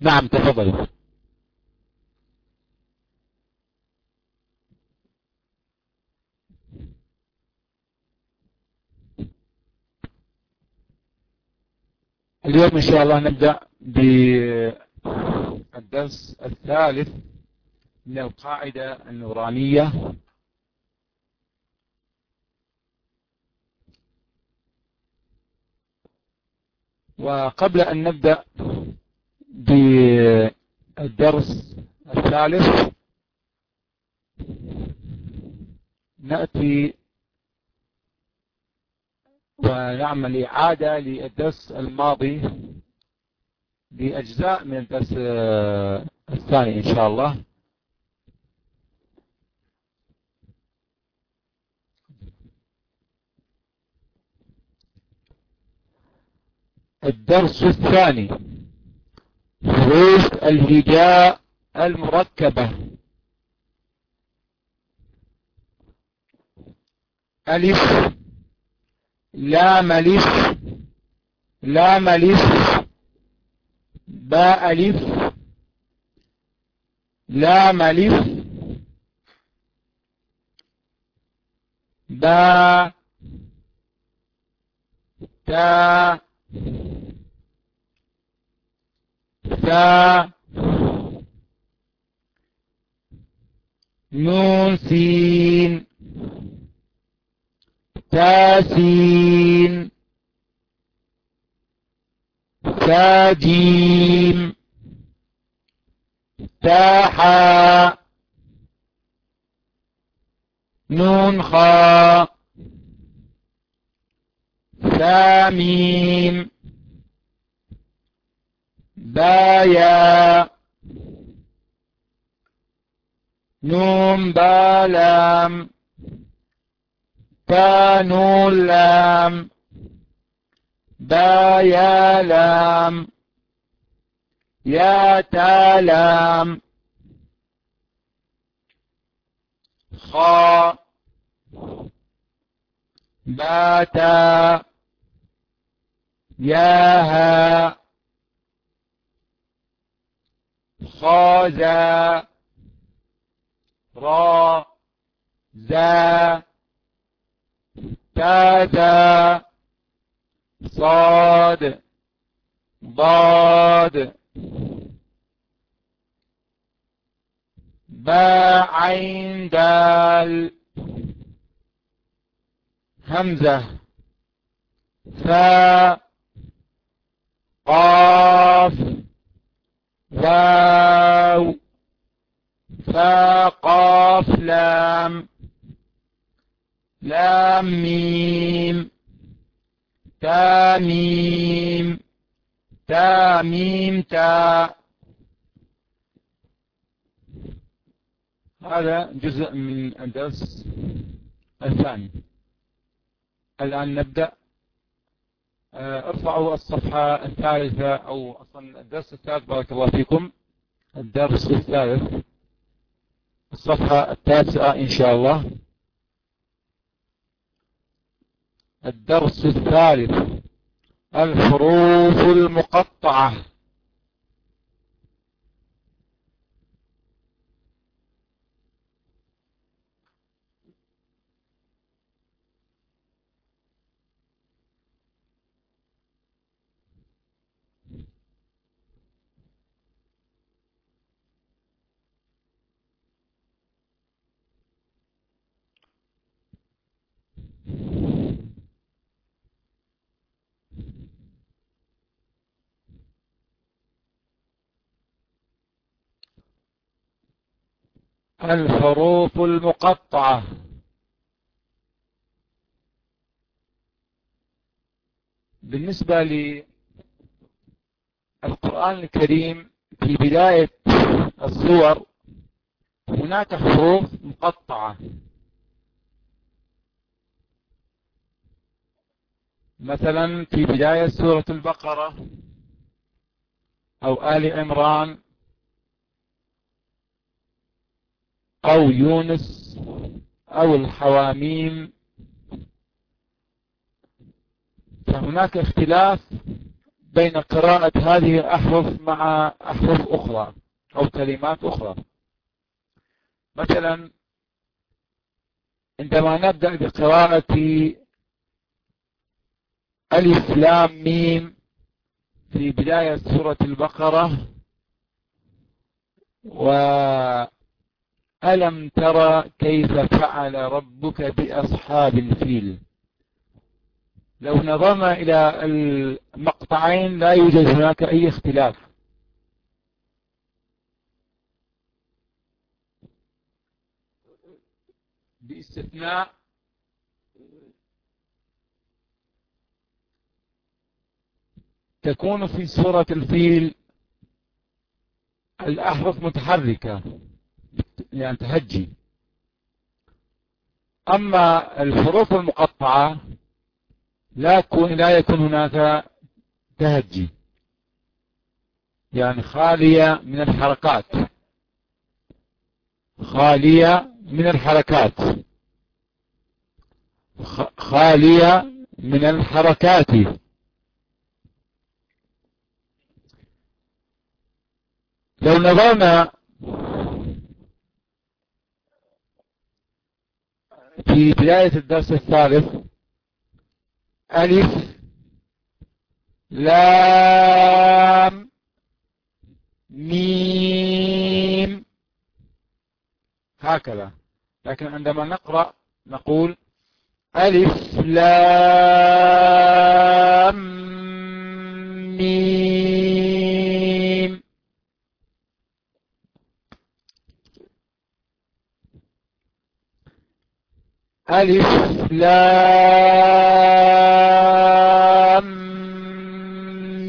نعم تفضل. اليوم إن شاء الله نبدأ بالدرس الثالث من القاعدة النورانية. وقبل أن نبدأ بالدرس الثالث. نأتي ونعمل إعادة للدرس الماضي بأجزاء من الدرس الثاني إن شاء الله. الدرس الثاني. حروف الهجاء المركبة. ألف. لام ألف. لام ألف. باء ألف. لام ألف. باء. تاء. نون سين تاسين تاجيم تاحا نون خا ثاميم. بايا. نون بالام. تانو لام. بايا لام. يا تالام خا. باتا. ياها خازا را زا تاتا صاد ضاد. با عين دال. همزة. فا قاف. واو. فا قاف لام. لام ميم. تا ميم. تا ميم تا. هذا جزء من الدرس الثاني. الآن نبدأ. ارفعوا الصفحة الثالثة أو أصلا الدرس الثالث بارك الله فيكم. الدرس الثالث الصفحة التاسعة إن شاء الله. الدرس الثالث الحروف المقطعة. الحروف المقطعة. بالنسبة للقرآن الكريم في بداية الصور هناك حروف مقطعة. مثلا في بداية سورة البقرة أو آل عمران أو يونس أو الحواميم. فهناك اختلاف بين قراءة هذه الأحرف مع أحرف أخرى أو كلمات أخرى. مثلا عندما نبدأ بقراءة ألف لام ميم في بداية سورة البقرة وألم ترى كيف فعل ربك بأصحاب الفيل؟ لو نظرنا إلى المقطعين لا يوجد هناك أي اختلاف. باستثناء تكون في سورة الفيل الأحرف متحركة. يعني تهجي. أما الحروف المقطعة لا يكون لا يكون هناك تهجي. يعني خالية من الحركات. خالية من الحركات. خالية من الحركات. لو نظرنا في بداية الدرس الثالث ألف لام ميم. هكذا. لكن عندما نقرأ نقول ألف لام ميم. ألف لام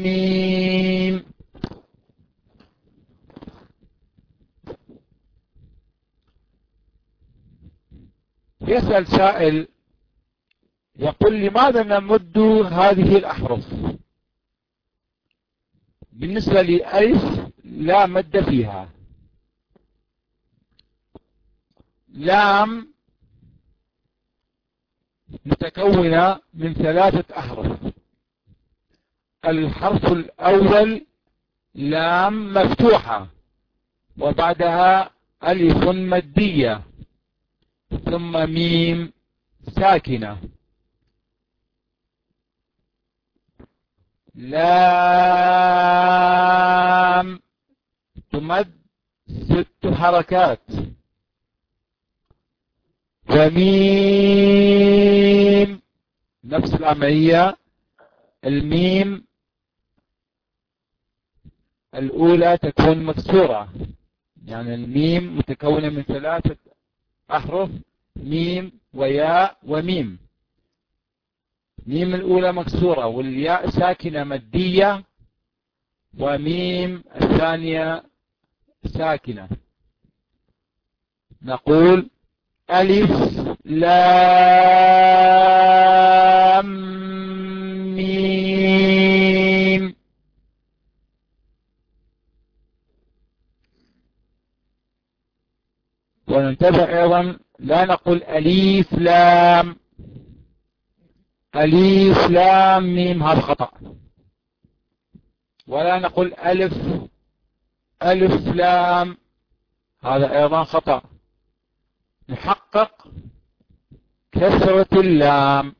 ميم. يسأل سائل يقول لماذا نمد هذه الأحرف؟ بالنسبة لألف لا مد فيها. لام متكونة من ثلاثة أحرف. الحرف الأول لام مفتوحة وبعدها ألف مدية ثم ميم ساكنة. لام تمد ست حركات. وميم نفس العملية. الميم الأولى تكون مكسورة يعني الميم متكونة من ثلاثة أحرف ميم وياء وميم. ميم الأولى مكسورة والياء ساكنة مدية وميم الثانية ساكنة. نقول ألف لام ميم. وننتبه أيضا لا نقول أليف لام. أليف لام ميم هذا خطأ. ولا نقول ألف ألف لام هذا أيضا خطأ. نحقق كسرة اللام.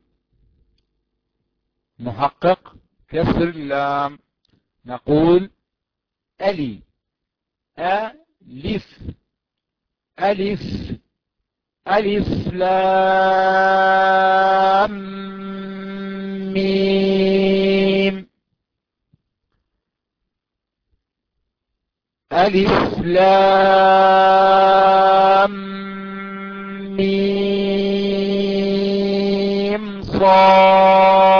نحقق كسر اللام. نقول ألي ألف. ألف. ألف لام. ميم. ألف لام. ميم صاد.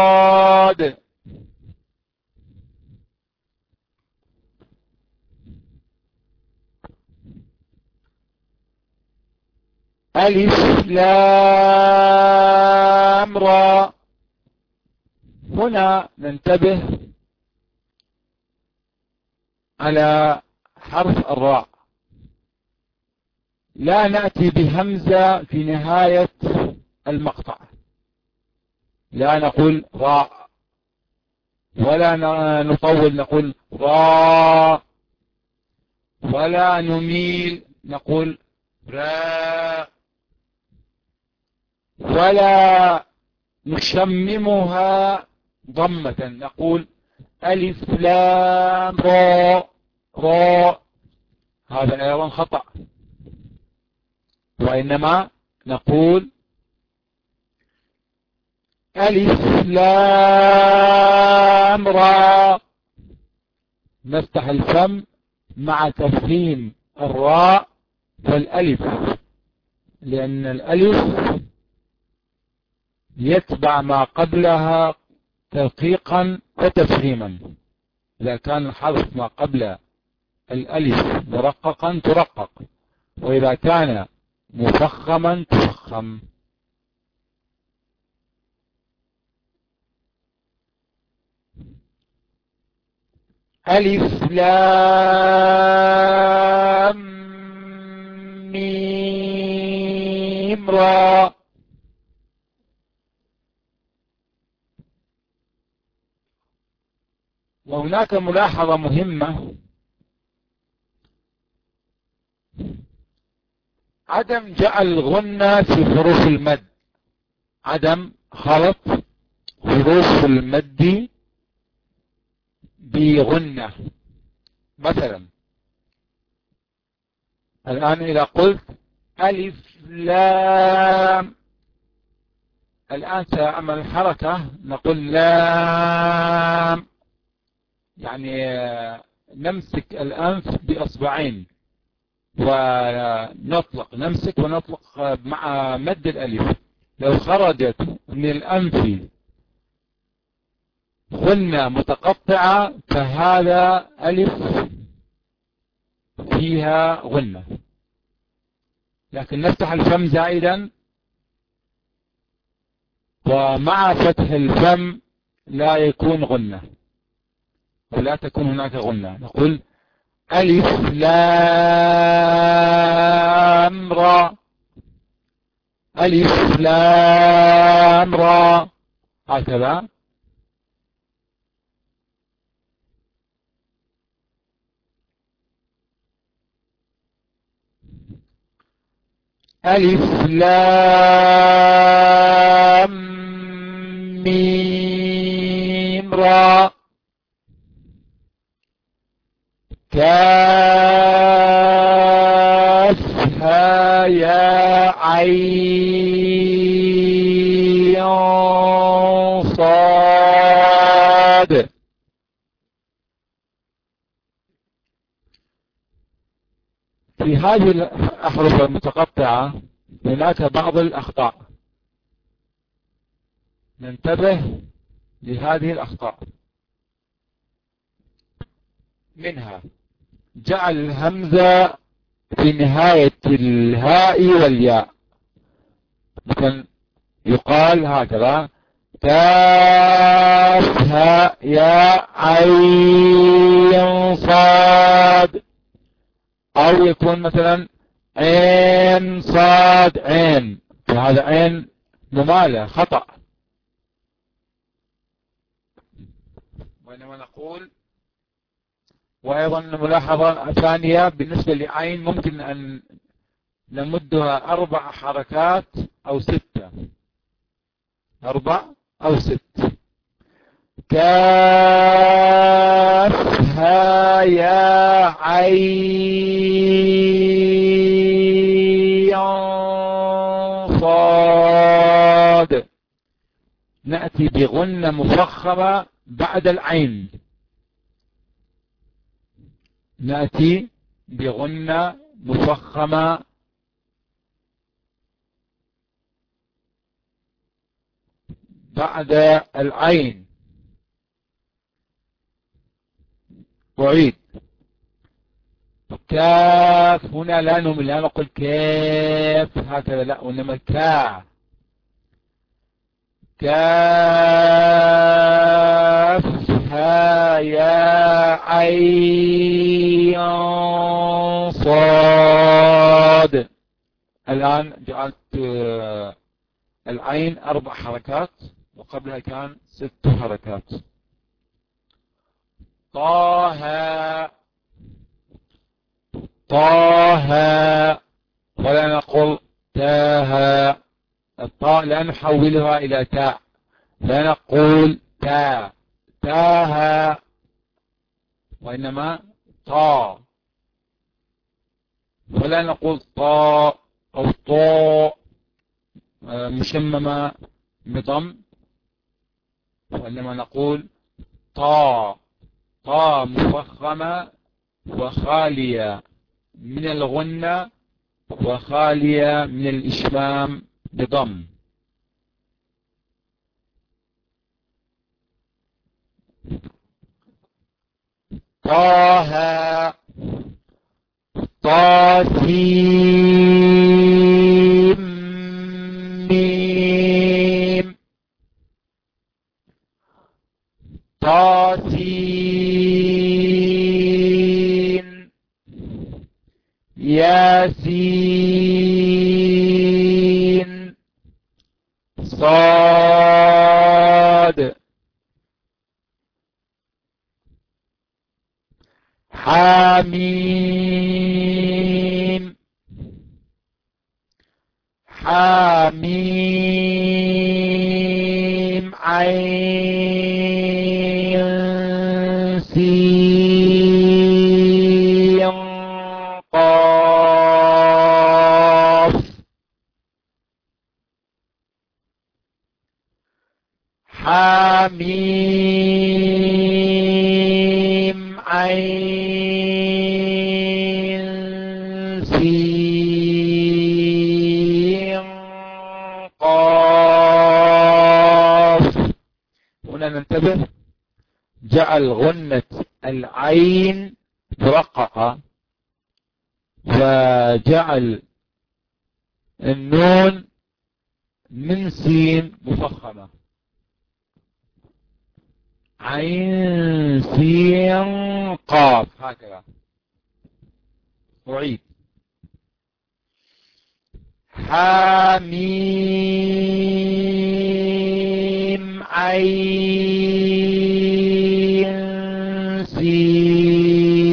ألف لام را. هنا ننتبه على حرف الراء. لا نأتي بهمزة في نهاية المقطع. لا نقول راء ولا نطول نقول را ولا نميل نقول را ولا نشممها ضمة نقول ألف لام را را. هذا أيضا خطأ. وإنما نقول ألف لام را. نفتح الفم مع تفهيم الراء والألف لأن الألف يتبع ما قبلها تدقيقا وتفهيما. إذا كان الحرف ما قبل الألف مرققا ترقق وإذا كان مفخما تفخم. ألف لام ميم را. وهناك ملاحظة مهمة. عدم جعل غنة في حروف المد. عدم خلط حروف المد بغنة مثلا الآن إذا قلت ألف لام الآن سأعمل حركة نقول لام. يعني نمسك الأنف بأصبعين. ونطلق نمسك ونطلق مع مد الألف. لو خرجت من الأنف غنة متقطعة فهذا ألف فيها غنة لكن نفتح الفم زائدا. ومع فتح الفم لا يكون غنة ولا تكون هناك غنة نقول ألف لام را. ألف لام را. هكذا. ألف لام ميم را. كافها يا عين صاد. في هذه الأحرف المتقطعة هناك بعض الأخطاء. ننتبه لهذه الأخطاء. منها جعل الهمزة في نهاية الهاء والياء. مثلا يقال هكذا كافها يا عين صاد. أو يكون مثلا عين صاد عين. فهذا عين ممالة خطأ. وإنما نقول وأيضا ملاحظة ثانية بالنسبة لعين ممكن أن نمدها أربع حركات أو ستة. أربع أو ست. كافها يا عين صاد. نأتي بغنة مفخمة بعد العين. نأتي بغنة مفخمة. بعد العين. أعيد. كاف هنا لا نمل لا نقول كاف هكذا لا وإنما كا كاف. يا عين صاد. الآن جعلت آه، العين أربع حركات وقبلها كان ست حركات. طه طه. ولا نقول تاها الطاء لا نحولها إلى تاء لا نقول تاء. تاها وإنما طا ولا نقول طاء أو آه، مشممة بضم. وإنما نقول طا. طا مفخمة وخالية من الغنة وخالية من الإشمام بضم. طه طاسيم. ميم طاسين ياسين. صاد. حميم. حميم عين سين قاف. حميم عين سين قاف. هنا ننتبه. جعل غنة العين مرققة وجعل النون من سين مفخمة. عين سين قاف هكذا. أعيد. حميم عين سين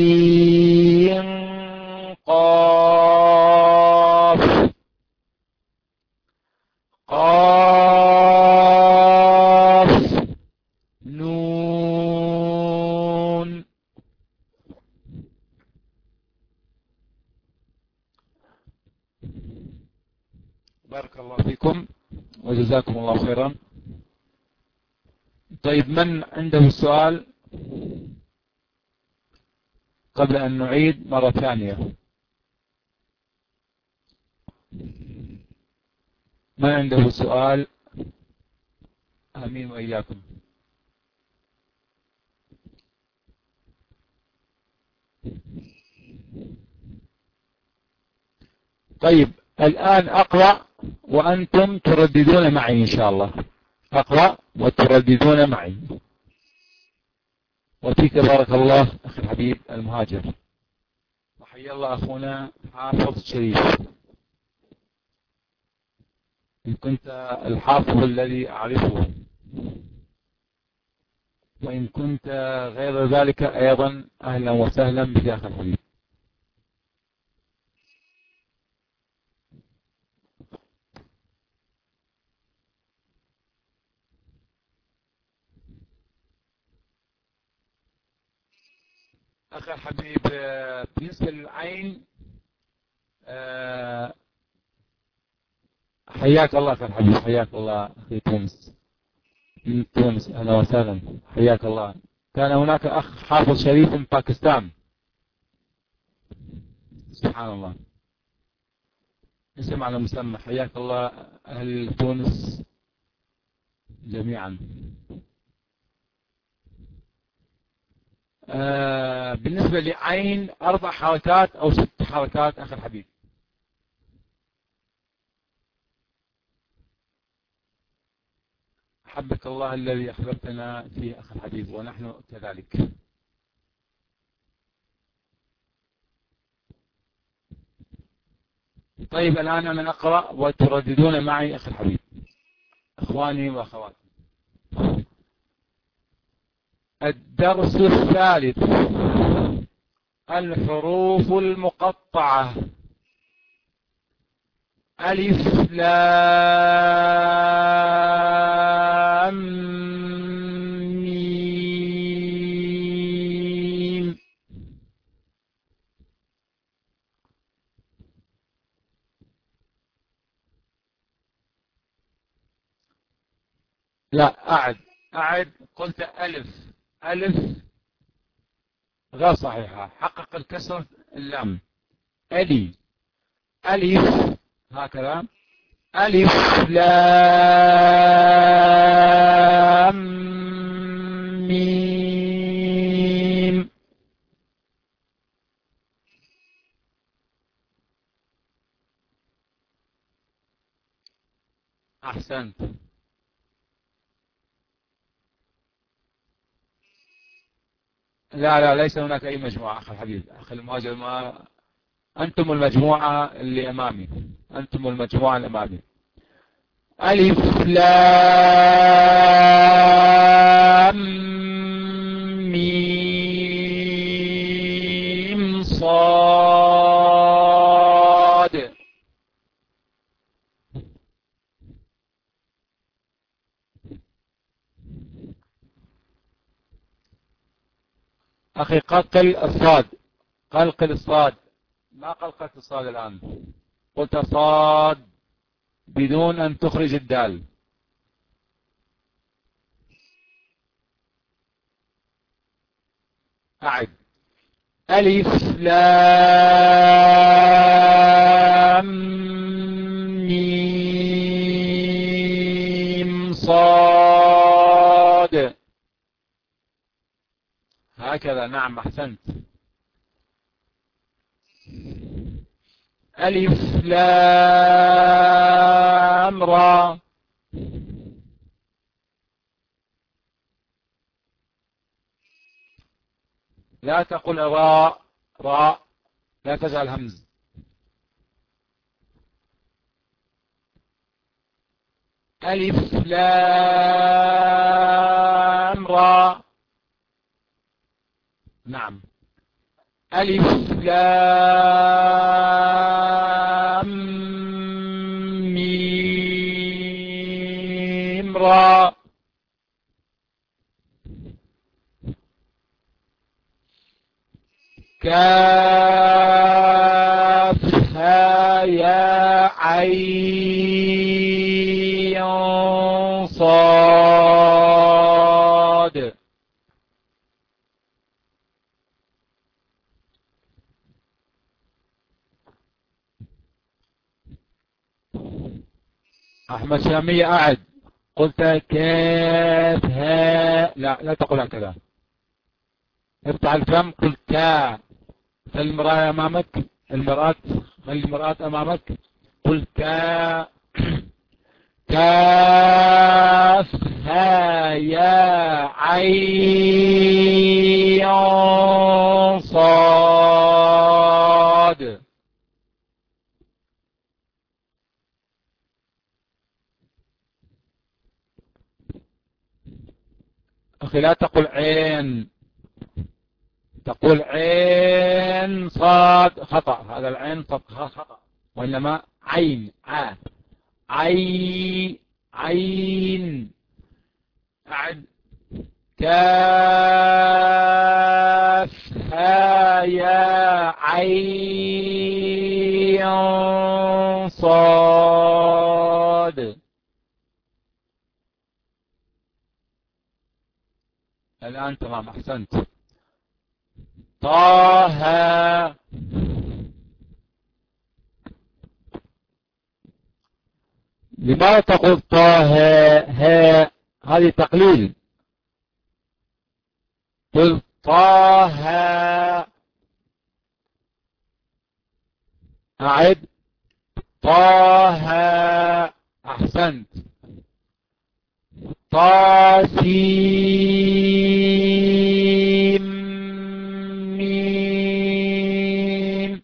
قاف قاف نون بارك الله فيكم وجزاكم الله خيرا. طيب من عنده سؤال قبل أن نعيد مرة ثانية؟ من عنده سؤال؟ آمين وإياكم. طيب الآن أقرأ وأنتم ترددون معي إن شاء الله. أقرأ وترددون معي. وفيك بارك الله أخي الحبيب المهاجر. وحيا الله أخونا حافظ شريف. إن كنت الحافظ الذي أعرفه. وإن كنت غير ذلك أيضا أهلا وسهلا بك أخي الحبيب. أخي الحبيب بالنسبة للعين حياك الله أخي الحبيب حياك الله أخي تونس. من تونس أهلا وسهلا. حياك الله. كان هناك أخ حافظ شريف من باكستان. سبحان الله. اسم على مسمى حياك الله أهل تونس جميعا آه بالنسبة لعين أربع حركات أو ست حركات أخي الحبيب. حبك الله الذي أحببتنا فيه أخي الحبيب ونحن كذلك. طيب الآن أنا أقرأ وترددون معي أخي الحبيب. إخواني وأخواتي. الدرس الثالث الحروف المقطعة. ألف لام ميم. لا أعد أعد قلت ألف. ألف غير صحيحة. حقق الكسر اللام. ألي. ألف هكذا. ألف لام ميم. أحسنت. لا لا ليس هناك أي مجموعة أخي الحبيب. أخي المهاجر ما أنتم المجموعة اللي أمامي. أنتم المجموعة اللي أمامي. ألف لام أخي قلقل الصاد قلقل الصاد ما قلقلت الصاد الآن؟ قلت صاد بدون أن تخرج الدال. أعد. ألف لام. هكذا. نعم أحسنت. ألف لام را. لا تقل راء راء لا تجعل همز ألف لام را. نعم. ألف لام ميم را. كافها يا عين صاد. أحمد شامية أعد. قلت كافها لا لا تقول هكذا. افتح الفم. قل كا المرأة أمامك؟ المرأة المرأة أمامك؟ قل كا كاف ها يا عين صاد. أخي لا تقل عين. تقول عين صاد خطأ. هذا العين خطأ. وإنما عين. ع عي عين. أعد. كاف ها يا عين صاد. الآن تمام أحسنت. طه. لماذا تقول طه؟ ها هذه تقليل. قل طه. أعد. طه. أحسنت. قاسمين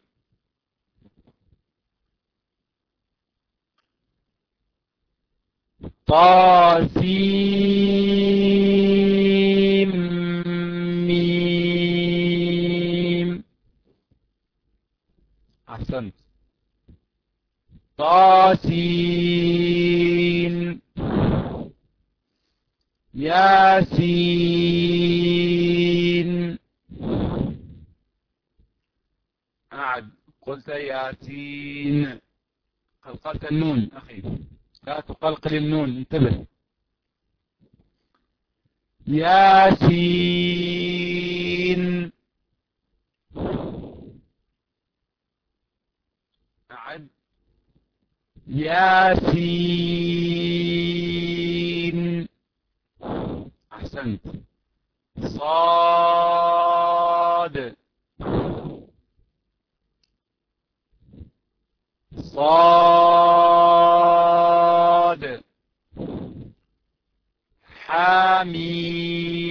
قاسمين أحسنت قاسمين ياسين. أعد. قلت ياسين. قلقلت النون أخي. لا تقلقل النون انتبه. ياسين. أعد. ياسين. أحسنت صاد. صاد. حميم.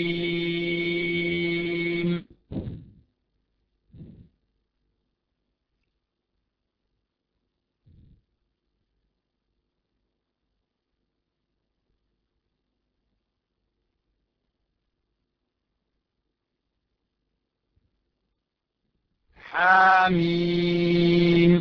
حميم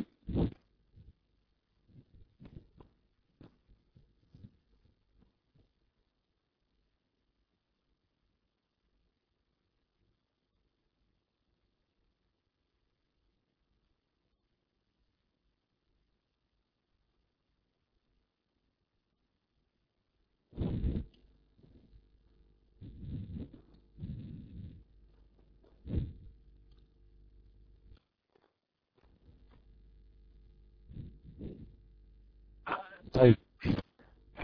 طيب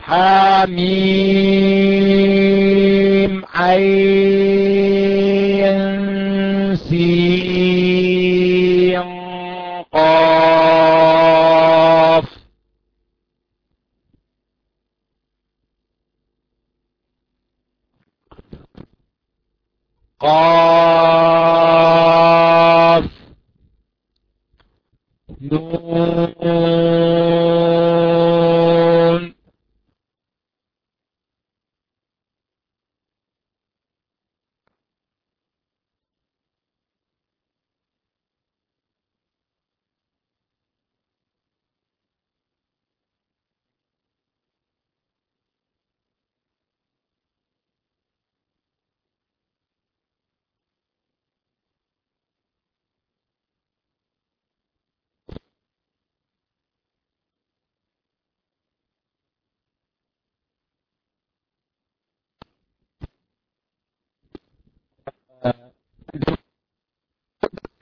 حميم عين سين قاف قاف نون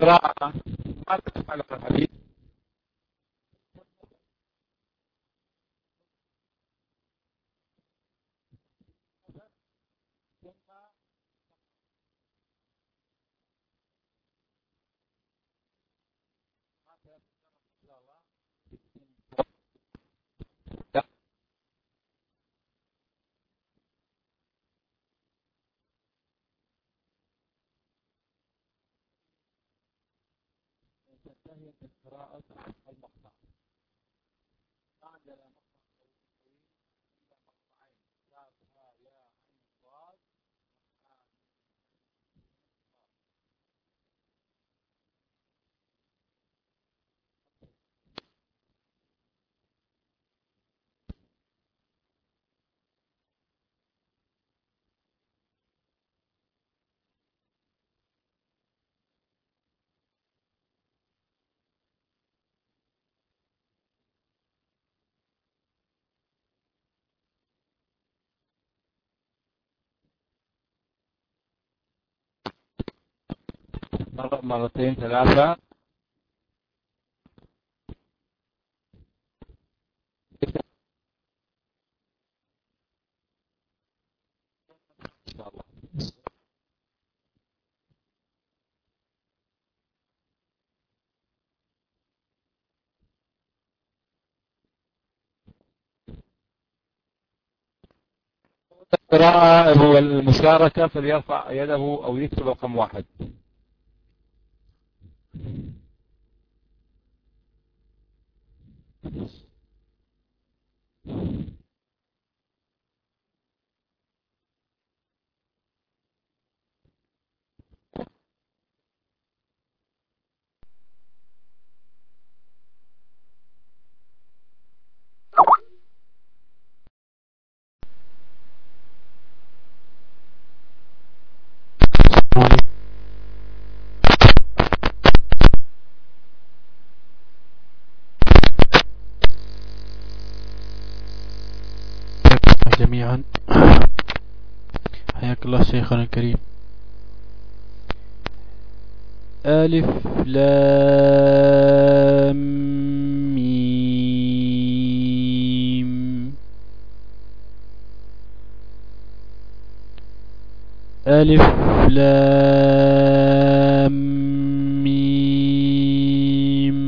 قراءة ماذا تفعل الحديث من قراءة المقطع. بعد مقطع مرة مرتين ثلاثة. القراءة هو المشاركة فليرفع يده أو يكتب رقم واحد. Thank you. حياك الله شيخنا الكريم. ألف لام ميم. ألف لام ميم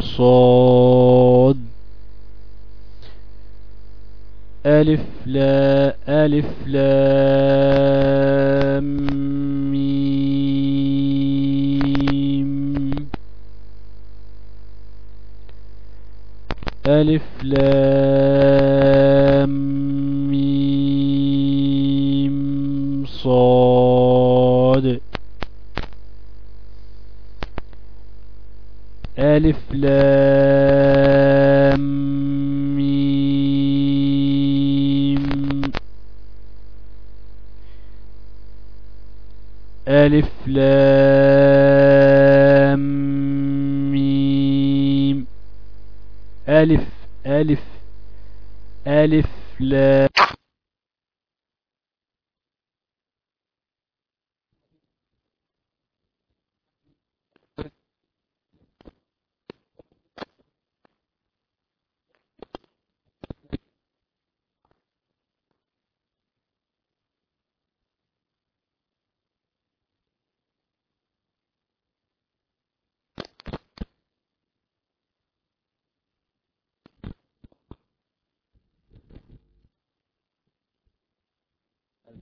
صاد. ألف لا ألف لام ميم. ألف لام ميم صاد. ألف لام ميم ألف لام ميم ألف ألف ألف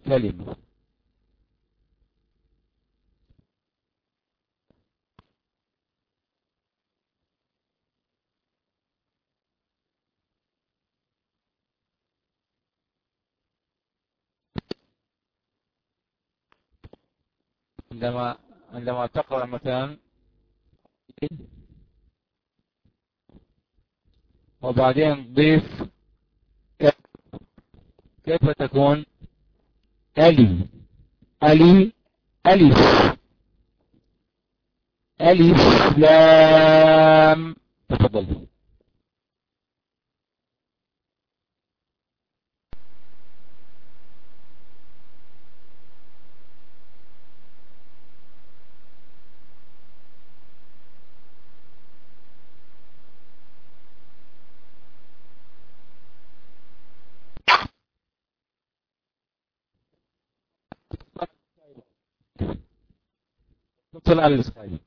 لام الكلمة عندما عندما تقرأ مثلا وبعدين ضيف كيف تكون؟ ألي. ألي. ألف. ألف لام. تفضل. al-Isqaani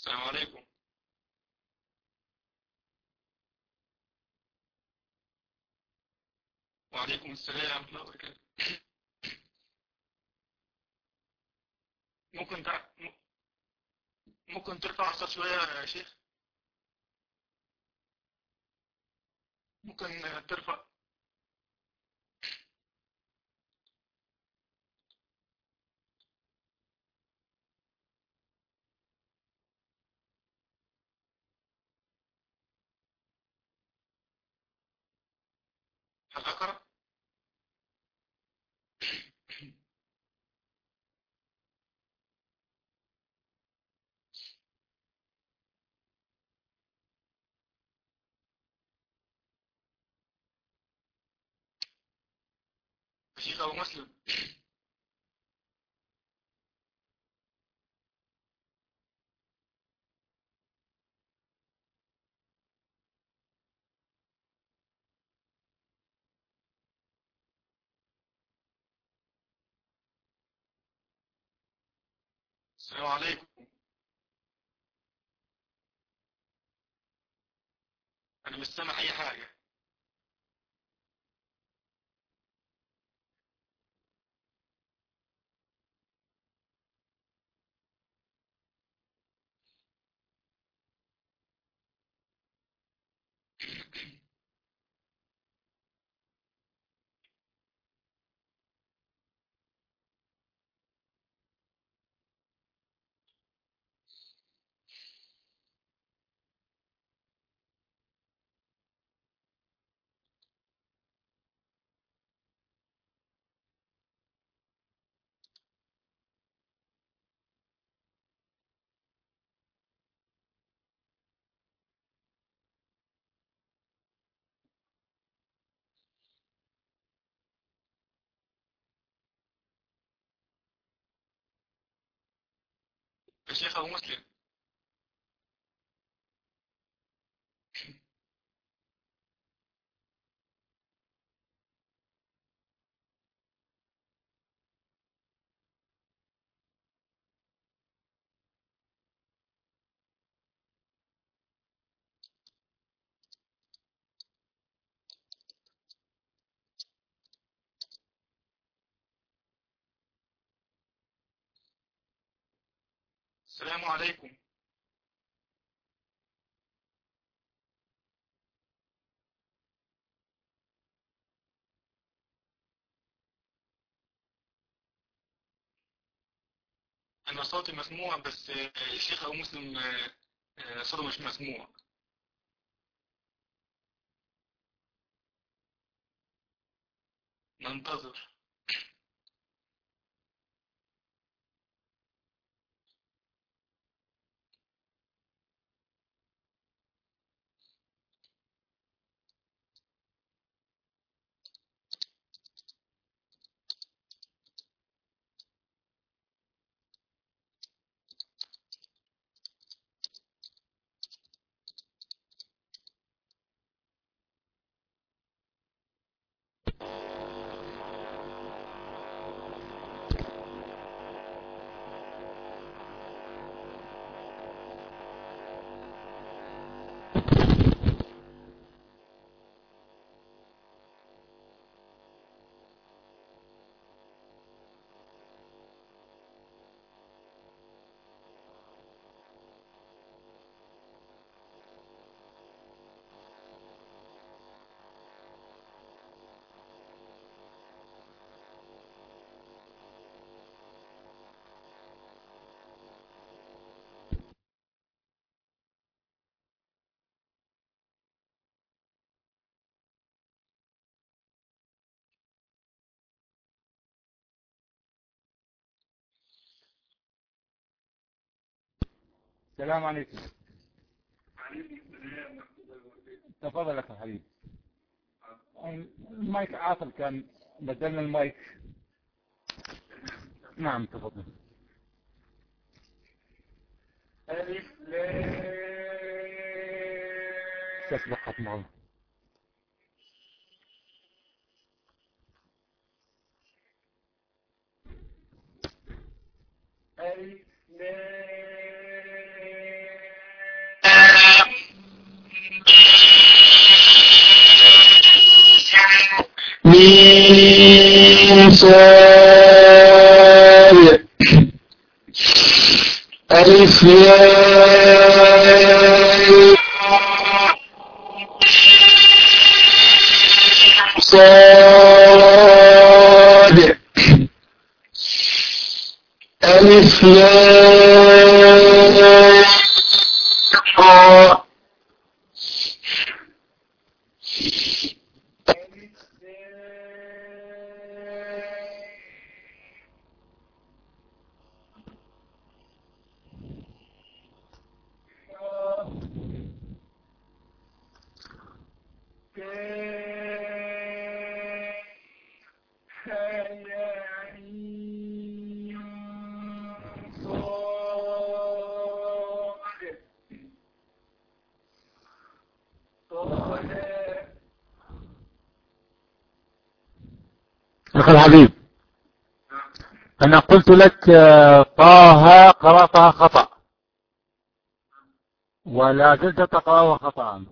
السلام عليكم. وعليكم السلام ممكن تع... ممكن ترفع الصوت شوية يا شيخ؟ ممكن ترفع هل أقرأ؟ أبو السلام عليكم. أنا مش سامع أي حاجة. يا شيخ أبو مسلم السلام عليكم. أنا صوتي مسموع بس الشيخ أبو مسلم صوته مش مسموع. ننتظر. السلام عليكم. تفضل لك الحبيب. المايك عاطل كان بدلنا المايك. نعم تفضل. ألف معه. ألف ميم صاد ألف لام صاد ألف لام قلت لك طه قرأتها خطأ. ولا زلت تقرأها خطأ.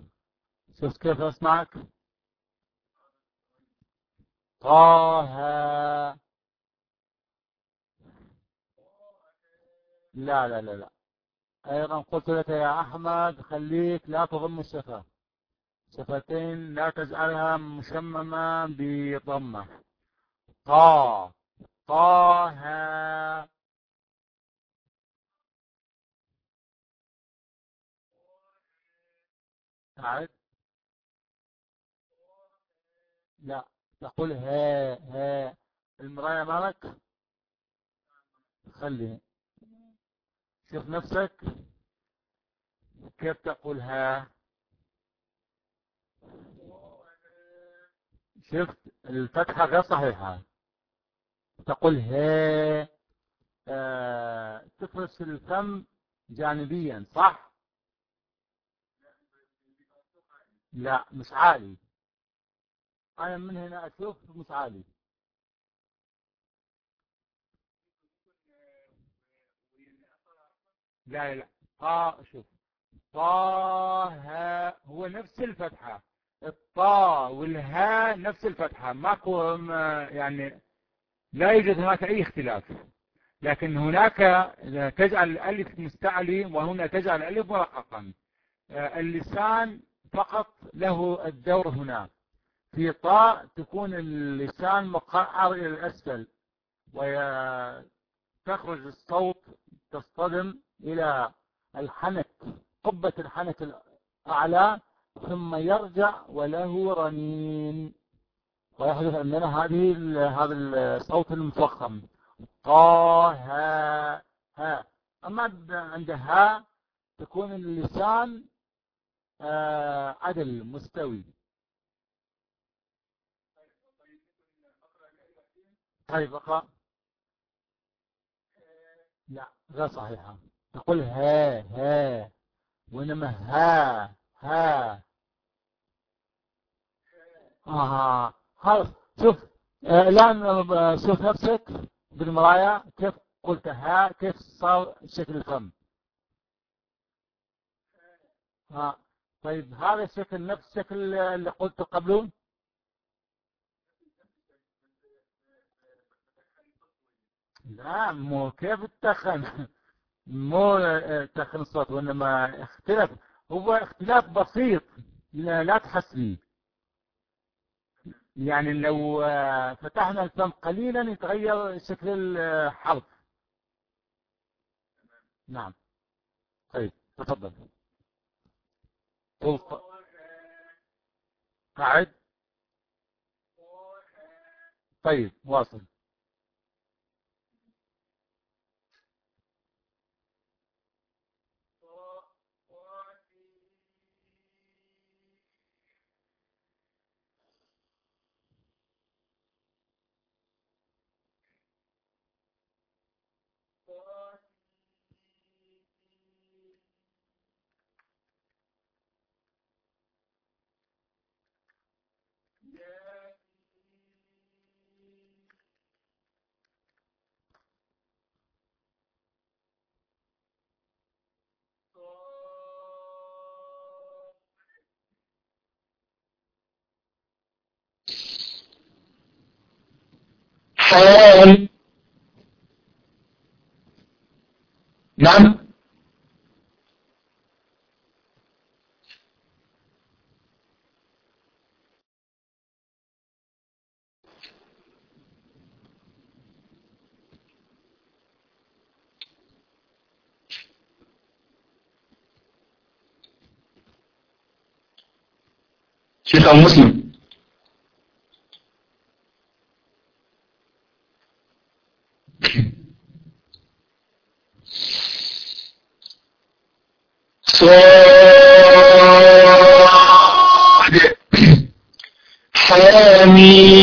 شفت كيف أسمعك؟ طه. لا لا لا لا. أيضا قلت لك يا أحمد خليك لا تضم الشفة شفتين لا تجعلها مشممة بضمة. طا طه. تعرف؟ لا تقول ها ها. المراية مالك؟ خلي. شوف نفسك. كيف تقول ها؟ شفت الفتحة غير صحيحة. تقول ها آه تفرش الفم جانبيا صح؟ لا مش عالي. أنا من هنا أشوف مش عالي. لا لا طا شوف. طه هو نفس الفتحة. الطاء والهاء نفس الفتحة. ماكو يعني لا يوجد هناك أي اختلاف. لكن هناك تجعل الألف مستعلي وهنا تجعل الألف مرققا اللسان فقط له الدور هنا. في طاء تكون اللسان مقعر إلى الأسفل. وتخرج الصوت تصطدم إلى الحنك قبة الحنك الأعلى ثم يرجع وله رنين. ويحدث عندنا هذه هذا الصوت المفخم. طه ها ها. أما عند ها تكون اللسان آه عدل مستوي. طيب اقرأ. لا غير صحيحة. تقول ها ها. وإنما ها ها. آه خلاص. شوف آه، الآن آه، شوف نفسك بالمرايا كيف قلتها كيف صار شكل الفم. ها طيب هذا الشكل نفس الشكل اللي قلته قبله لا مو كيف التخن. مو آه، تخن الصوت وإنما اختلف هو اختلاف بسيط. لا, لا يعني لو آه، فتحنا الفم قليلا يتغير شكل الحرف نعم. طيب تفضل. قاعد. طيب واصل. حال نعم. شيخ مسلم. صاد حميم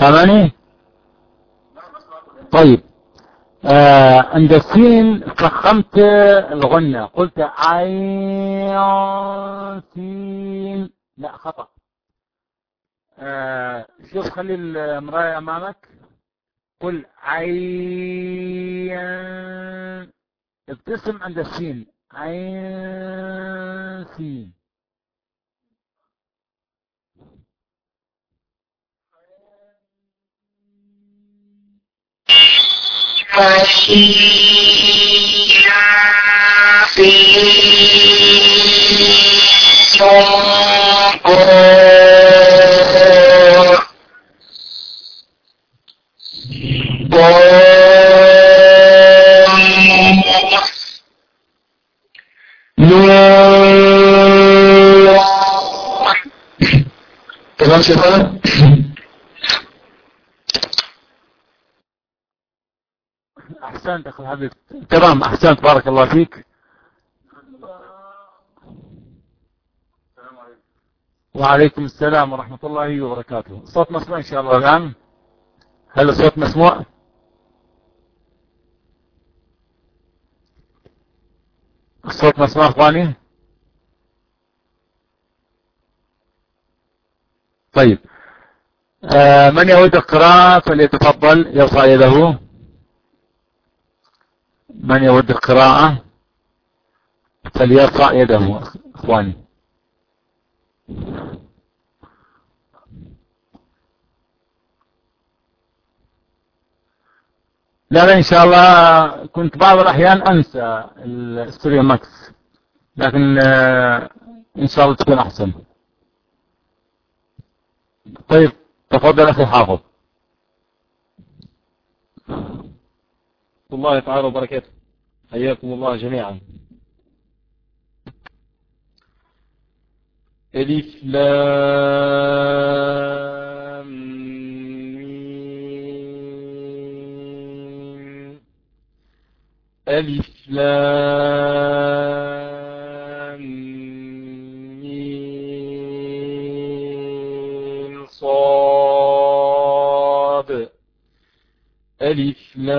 سامعني طيب. آه عند السين فخمت الغنة. قلت عين سين. لا خطأ. آه شوف خلي المراية أمامك. قل عين ابتسم عند السين عين سين. تمام شيخنا أحسنت أخي الحبيب. تمام أحسنت بارك الله فيك. وعليكم السلام ورحمة الله وبركاته. الصوت مسموع إن شاء الله الآن. هل الصوت مسموع؟ الصوت مسموع أخواني؟ طيب. آه من يود القراءة فليتفضل يرفع يده. من يود القراءة فليرفع يده إخواني. لا لا إن شاء الله كنت بعض الأحيان أنسى الاستوديو ماكس لكن آه، إن شاء الله تكون أحسن. طيب تفضل أخي حافظ. الله تعالى وبركاته. حياكم الله جميعا. ألف لام ألف لام ألف لام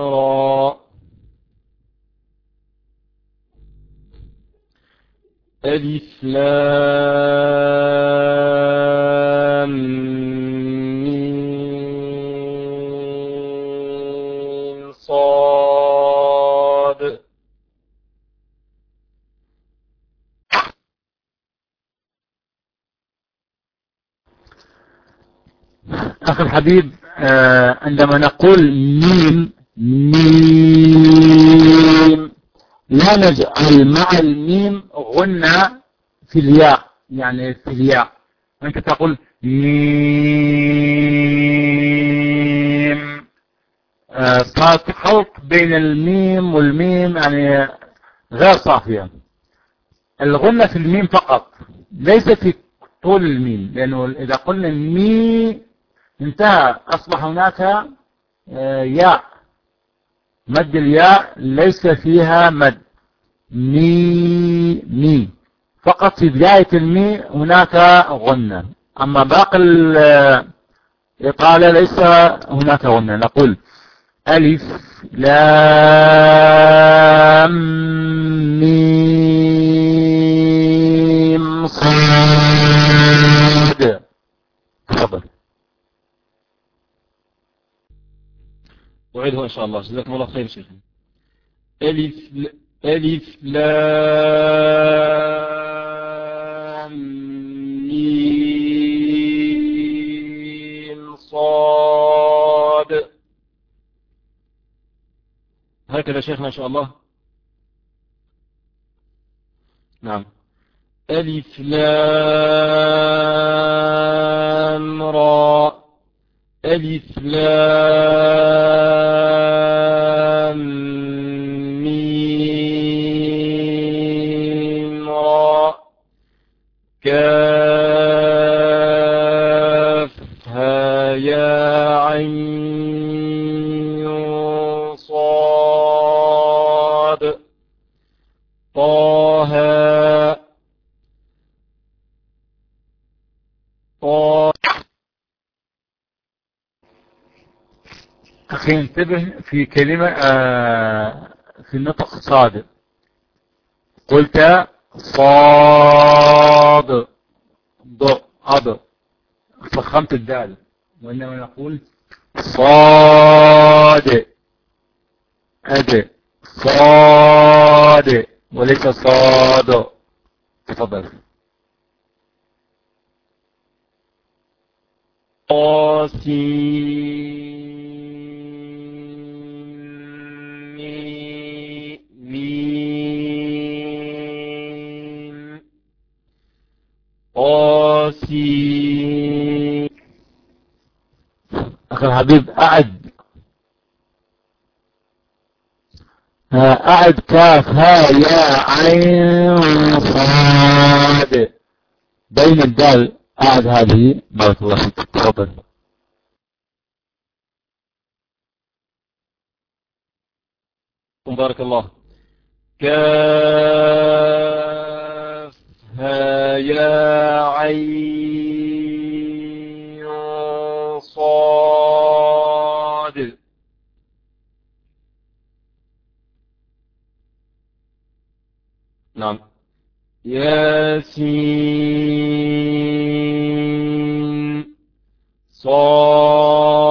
را. ألف لام أخي الحبيب آه، عندما نقول ميم ميم. لا نجعل مع الميم غنة في الياء يعني في الياء. أنت تقول ميم. آه، صارت خلط بين الميم والميم يعني غير صافية. الغنة في الميم فقط ليس في طول الميم لأنه إذا قلنا مي انتهى. أصبح هناك آه، ياء. مد الياء ليس فيها مد. مي مي. فقط في بداية المي هناك غنة. أما باقي الإطالة ليس هناك غنة. نقول ألف لام ميم صاد تفضل أعيده إن شاء الله. جزاكم الله خير شيخنا ألف. ألف لام ميم صاد. هكذا شيخنا إن شاء الله. نعم. ألف لام را ألف أخي انتبه في كلمة آه في النطق صادق. قلت صاد ض أض. فخمت الدال. وإنما نقول صاد. أد. صاد. وليس صاد. تفضل. طاسين طاسين أخي الحبيب أعد. ها، أعد كاف ها يا عين صاد. بين الدال أعد هذه. بارك الله فيك. تفضل. بارك الله. كافها يا عين صاد. نعم. ياسين صاد.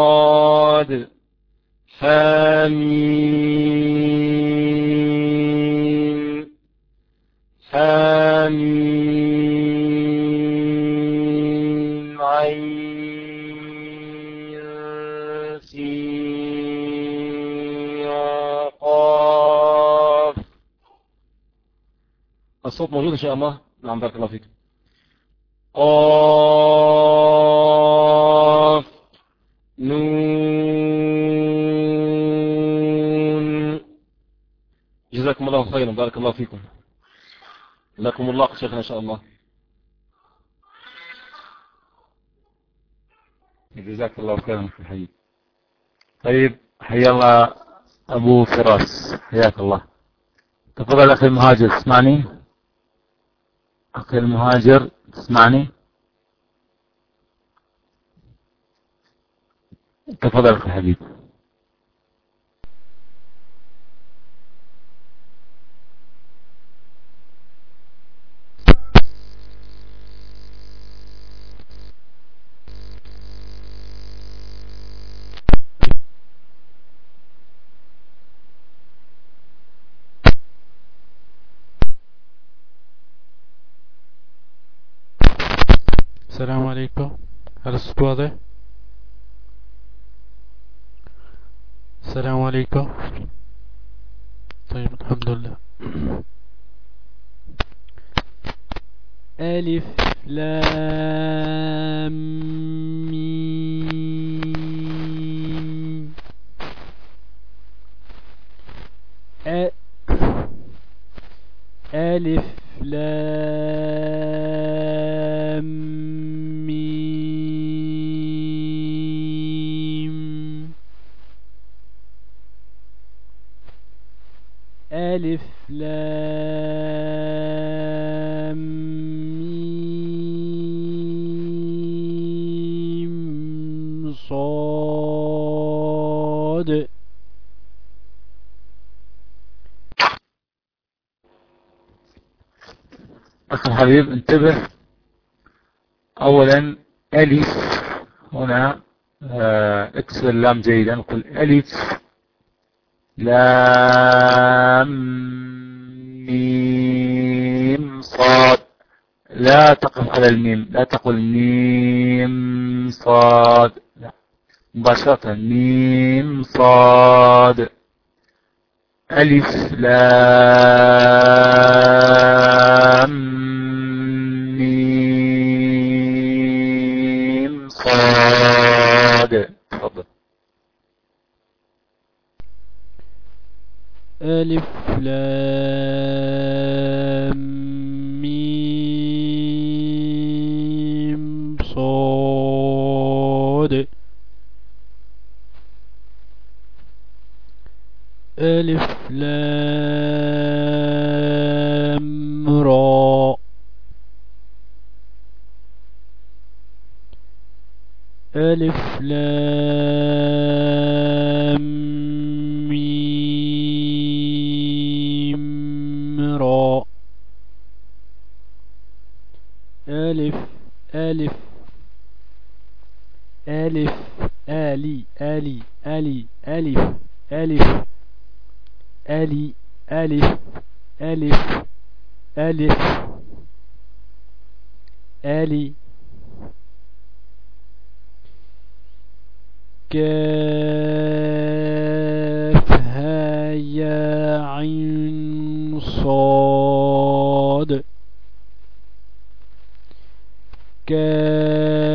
حميم الصوت موجود إن شاء الله. نعم بارك الله فيك. قاف نون. جزاكم الله خيرا بارك الله فيكم. لكم الله شيخنا إن شاء الله. جزاك الله خيرا في الحي طيب حيا الله أبو فراس. حياك الله. تفضل أخي المهاجر تسمعني أخي المهاجر تسمعني؟ تفضل أخي الحبيب السلام عليكم هل الصوت واضح السلام عليكم. طيب الحمد لله. ألف لام. ألف لام ألف لام ميم صاد. أخي الحبيب انتبه. أولا ألف هنا آه، اكسر اللام جيدا قل ألف. لام ميم صاد. لا تقف على الميم لا تقل ميم صاد. لا. مباشرة ميم صاد. ألف لام ميم صاد تفضل ألف لام ميم صاد. ألف لام را. ألف لام ميم را ألف ألف ألف آلي آلي آلي ألف ألف آلي ألف ألف ألف آلي. كافها يا عين صاد. كافها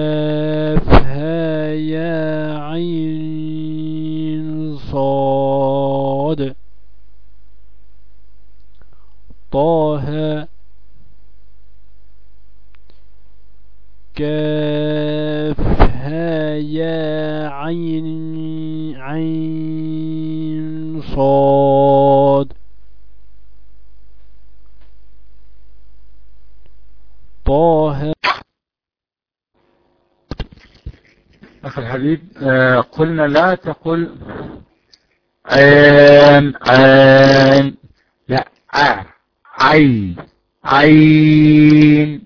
يا عين صاد. طه كافها يا عين عين صاد طه أخي الحبيب آه، قلنا لا تقل عين عين لا عين عين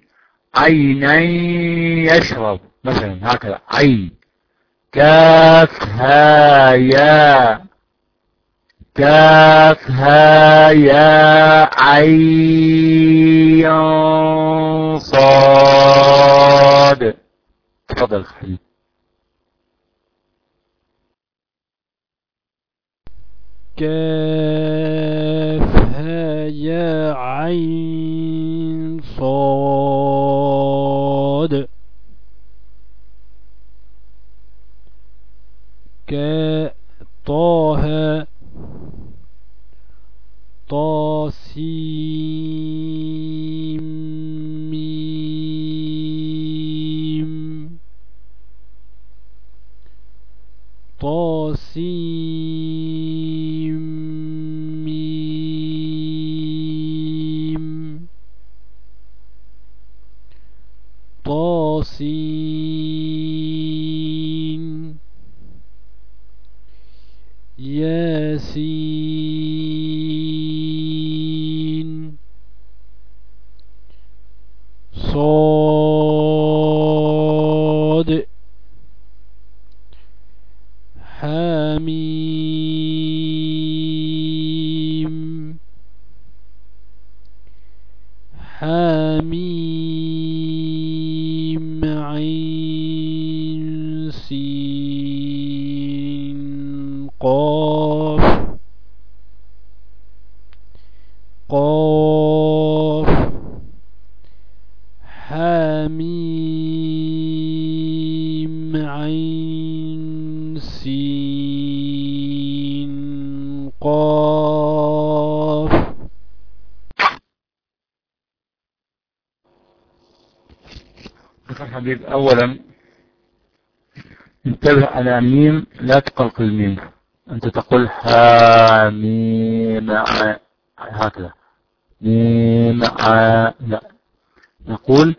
عينين يشرب مثلا هكذا عين كاف ها يا كاف ها يا عين صاد. تفضل أخي كافها يا عين صاد. كا طه طاسيم. طاسيم. طاسين ياسين صاد حميم حميم عين سين قاف قاف حميم عين سين قاف أخي الحبيب أولا انتبه على ميم لا تقلق الميم. أنت تقول حاميم ع- هكذا. ميم لا. نقول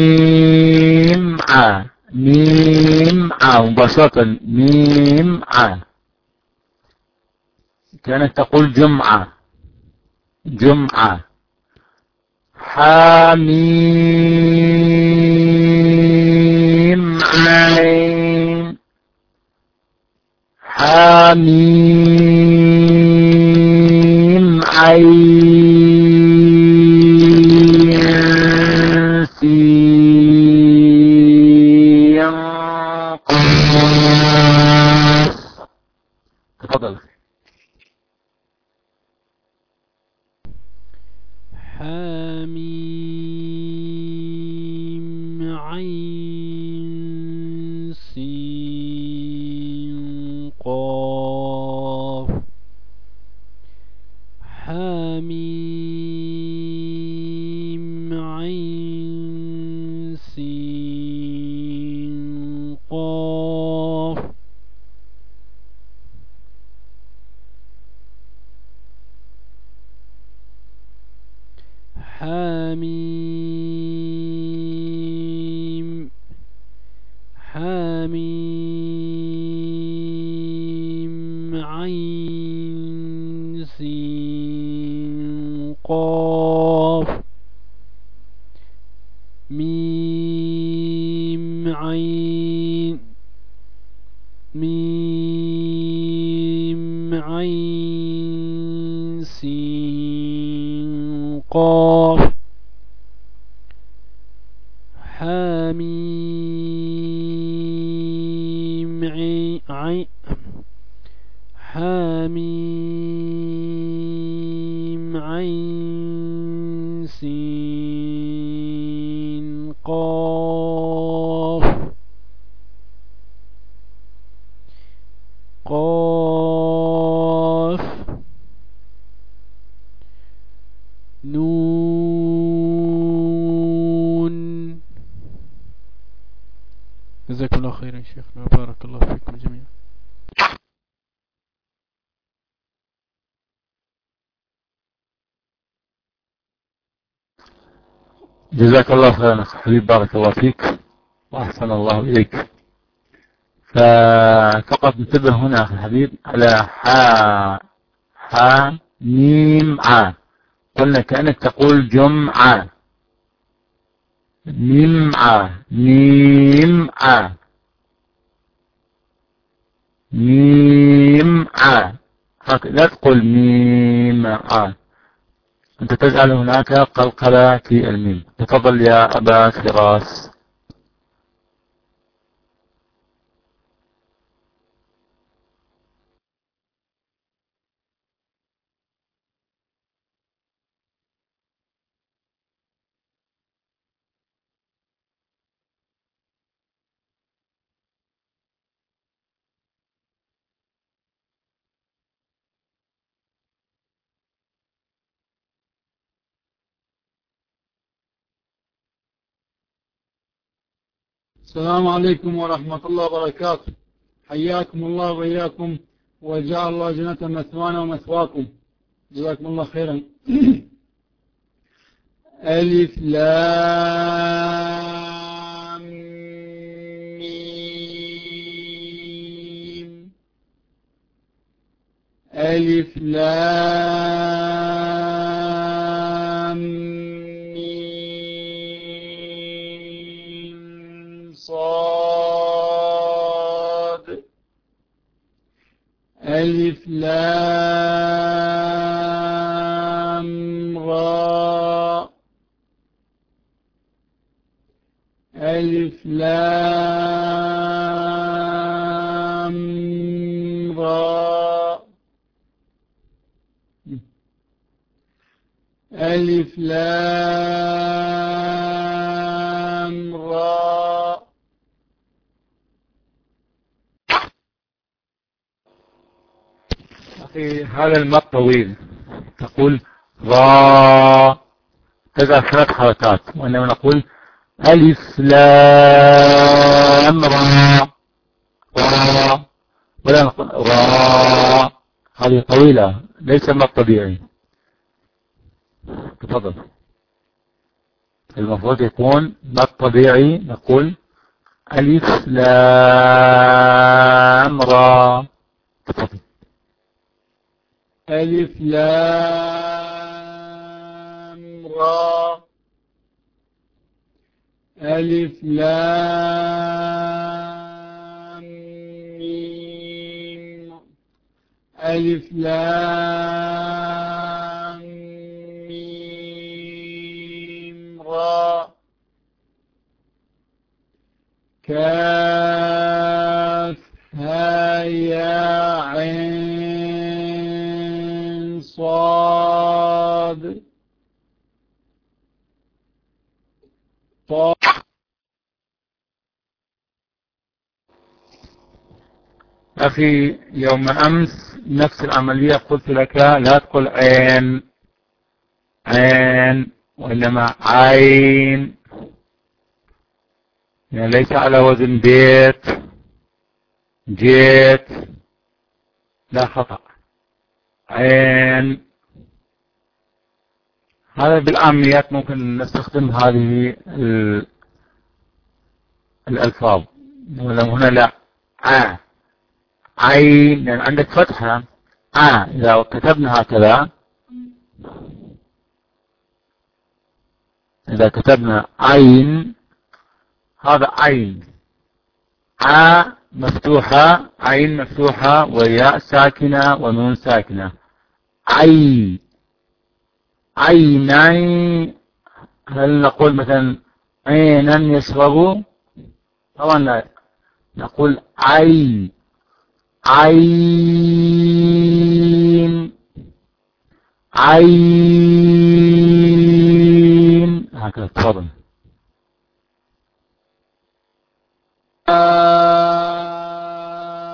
حميم ع ميم ع مباشرة ميم ع كانت تقول جمعة. جمعة. حميم حميم جزاك الله خيرا حبيب بارك الله فيك وأحسن الله إليك. ففقط انتبه هنا أخي الحبيب على حا حا ميم ع قلنا كأنك تقول جمعة ميم ع ميم ع ميم ع لا تقول ميم ع أنت تجعل هناك قلقلة في الميم تفضل يا أبا فراس. السلام عليكم ورحمة الله وبركاته. حياكم الله وإياكم وجعل الله جنة مثوانا ومثواكم. جزاكم الله خيرا. ألف لام ميم. ألف لام ألف لام را. ألف لام را. ألف لام را أخي هذا المد طويل. تقول را تجعل ثلاث حركات. وإنما نقول ألف لام را. ولا نقول را. هذه طويلة ليس مد طبيعي. تفضل. المفروض يكون مد طبيعي نقول ألف لام را. تفضل. ألف لام را. ألف لام ميم. ألف لام ميم را. كاف ها يا عين صاد طاء أخي يوم أمس نفس العملية قلت لك لا تقول عين عين وإنما عين. يعني ليس على وزن بيت جيت. لا خطأ. عين. هذا بالعاميات ممكن نستخدم هذه ال- الألفاظ. ولم هنا لا. آه. عين يعني عندك فتحة. آه إذا كتبنا هكذا. إذا كتبنا عين هذا عين. ع مفتوحة عين مفتوحة وياء ساكنة ونون ساكنة. عي عيني هل نقول مثلا عينا يشرب؟ طبعا لا. نقول عين. عين. عين. هكذا تفضل.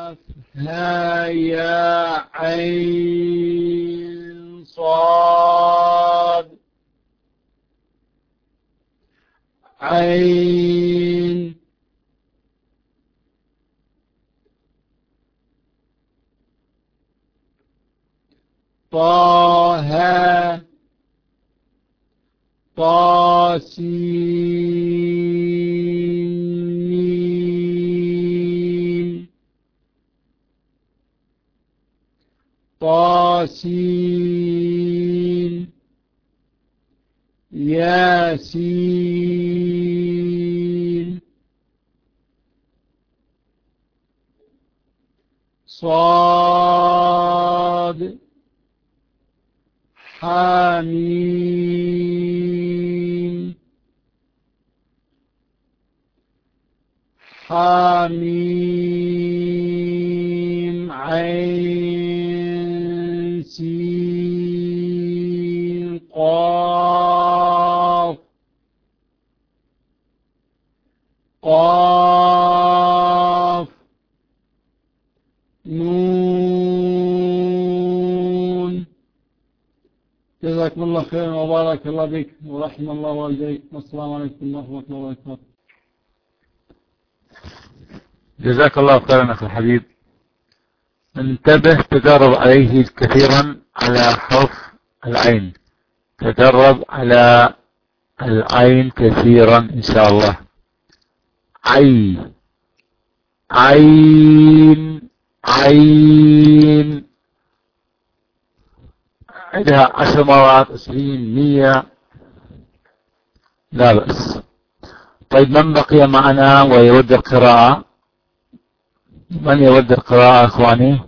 كاف ها يا عين صاد. عين. طه طاسين. طاسين. ياسين. صاد. حميم حميم عين سين قاف قاف جزاكم الله خيرا وبارك الله بك ورحم الله والديك. والسلام عليكم ورحمة الله وبركاته. جزاك الله خيرا أخي الحبيب. انتبه تدرب عليه كثيرا على حرف العين. تدرب على العين كثيرا إن شاء الله. عي عين. عين. عدها عشر مرات عشرين مية. لا بأس. طيب من بقي معنا ويود القراءة؟ من يود القراءة أخواني؟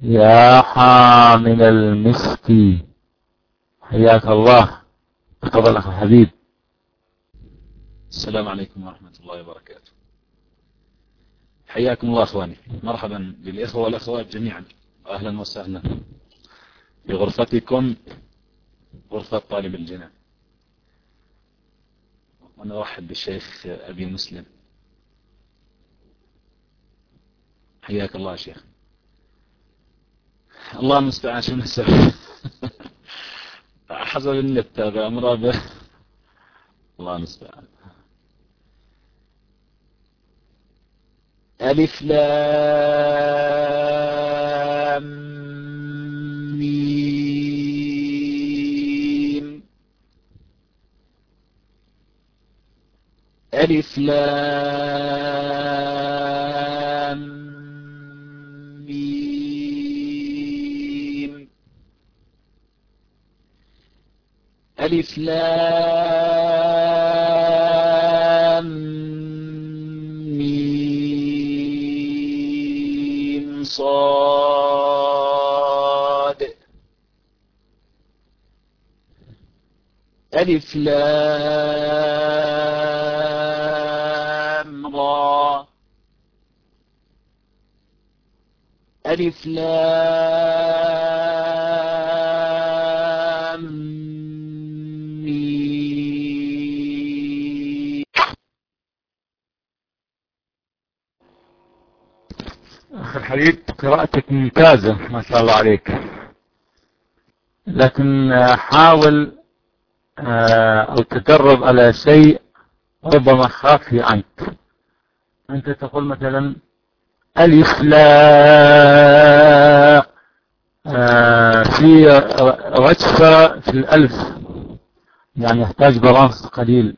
يا حامل المسك. حياك الله. تفضل أخي الحبيب. السلام عليكم ورحمة الله وبركاته. حياكم الله أخواني. مرحبا بالإخوة والأخوات جميعا. أهلا وسهلا. بغرفتكم غرفة طالب الجنان وأنا أرحب بالشيخ أبي مسلم. حياك الله يا شيخ. الله المستعان شو نسوي؟ حسب النت هذا أمر به الله المستعان. ألف لام. ألف لام ميم. ألف لام ميم صاد. ألف لام ألف لام أخي الحبيب قراءتك ممتازة ما شاء الله عليك. لكن آه، حاول آه، أو تدرب على شيء ربما خافي عنك. أنت تقول مثلا لا آه، في رجفة في الألف. يعني يحتاج بالانس قليل.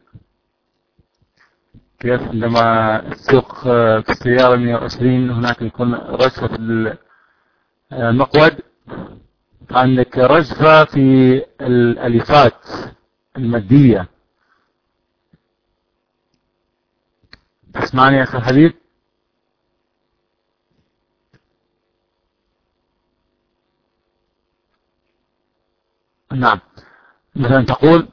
كيف عندما تسوق آه، في السيارة 120 هناك يكون رجفة في المقود. عندك رجفة في الألفات المادية. تسمعني يا أخي الحبيب؟ نعم. مثلا تقول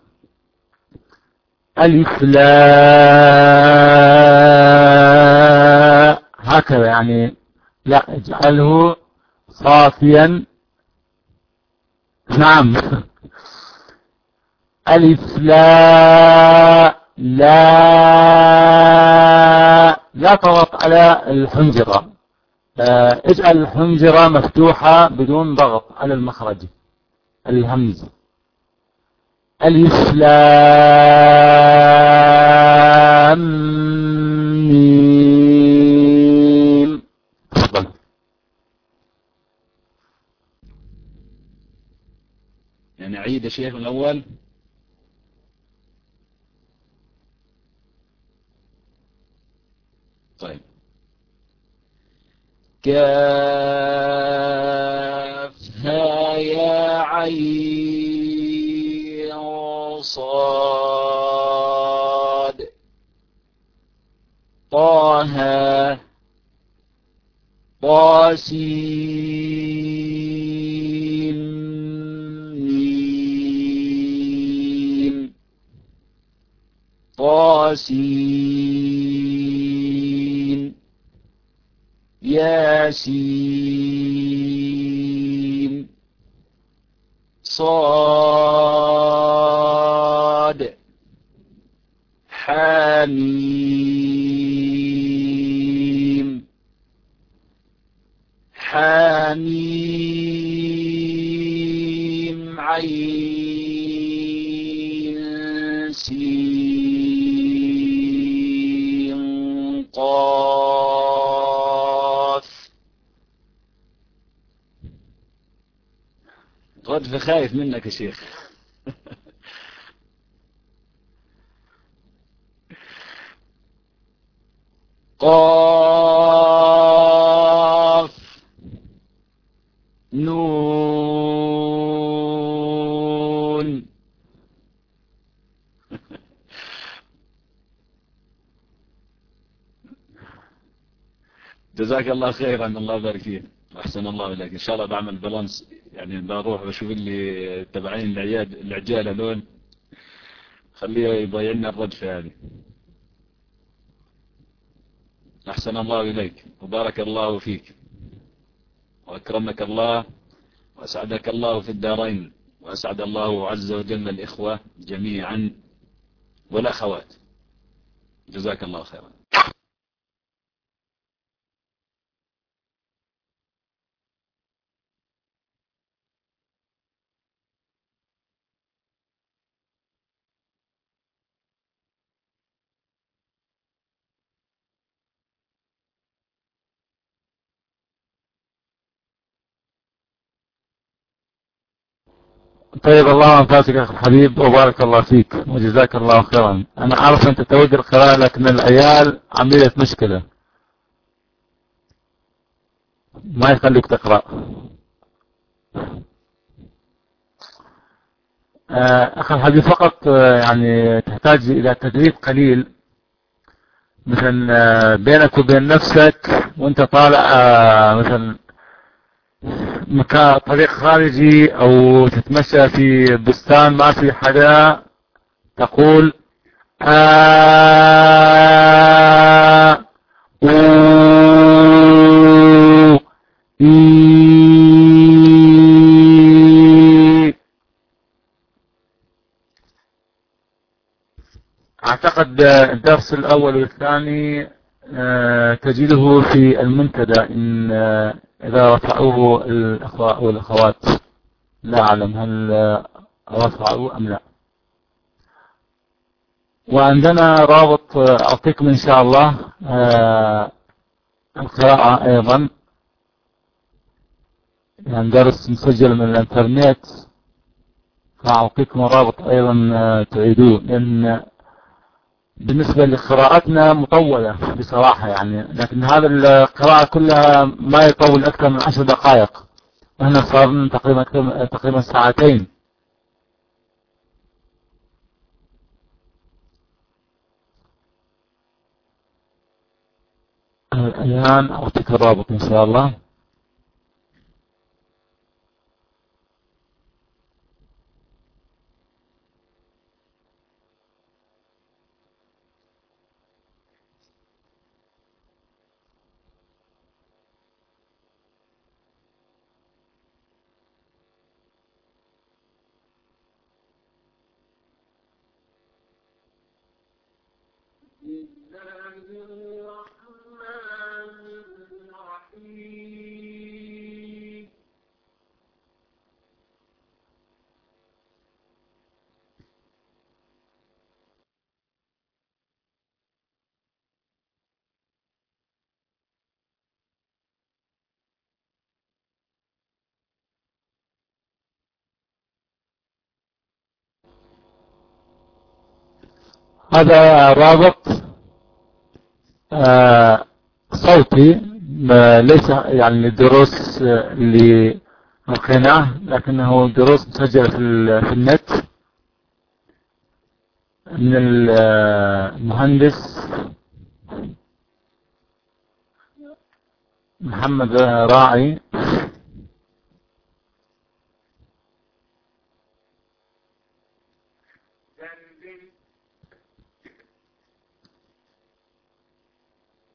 لا هكذا يعني لا اجعله صافيا. نعم. ألف لا لا لا تضغط على الحنجرة. آه، اجعل الحنجرة مفتوحة بدون ضغط على المخرج. الهمز. ألف لام ميم تفضل. يعني عيد شيخ الأول. طيب. كافها يا صاد. طه طاسين. طاسين. ياسين. منك يا شيخ. قاف. نون. جزاك الله خيرا. الله يبارك فيك. أحسن الله إليك. إن شاء الله بعمل بالانس يعني بروح بشوف اللي تبعين العياد العجالة هذول خليه يضيع لنا الرجفة هذه أحسن الله إليك. وبارك الله فيك. وأكرمك الله. وأسعدك الله في الدارين. وأسعد الله عز وجل الإخوة جميعا والأخوات. جزاك الله خيرا. طيب الله أنفاسك أخي الحبيب وبارك الله فيك وجزاك الله خيرا. أنا عارف أنت تود القراءة لكن العيال عملية مشكلة. ما يخليك تقرأ. آه، أخي الحبيب فقط آه، يعني تحتاج إلى تدريب قليل. مثلا آه، بينك وبين نفسك وأنت طالع مثلا طريق خارجي أو تتمشى في بستان ما في حدا تقول آه أعتقد الدرس الأول والثاني تجده في المنتدى إن آه، إذا رفعوه الأخوة والأخوات لا أعلم هل آه، رفعوه أم لا. وعندنا رابط أعطيكم إن شاء الله القراءة أيضا. يعني درس مسجل من الإنترنت فأعطيكم رابط أيضا تعيدوه. لأن بالنسبة لقراءتنا مطولة بصراحة يعني لكن هذا القراءة كلها ما يطول أكثر من عشر دقائق. وهنا صار تقريبا تقريبا ساعتين. الآن أعطيك الرابط إن شاء الله. هذا رابط آه، صوتي ليس يعني للدروس اللي ألقيناه لكنه دروس مسجلة في النت. من المهندس محمد راعي.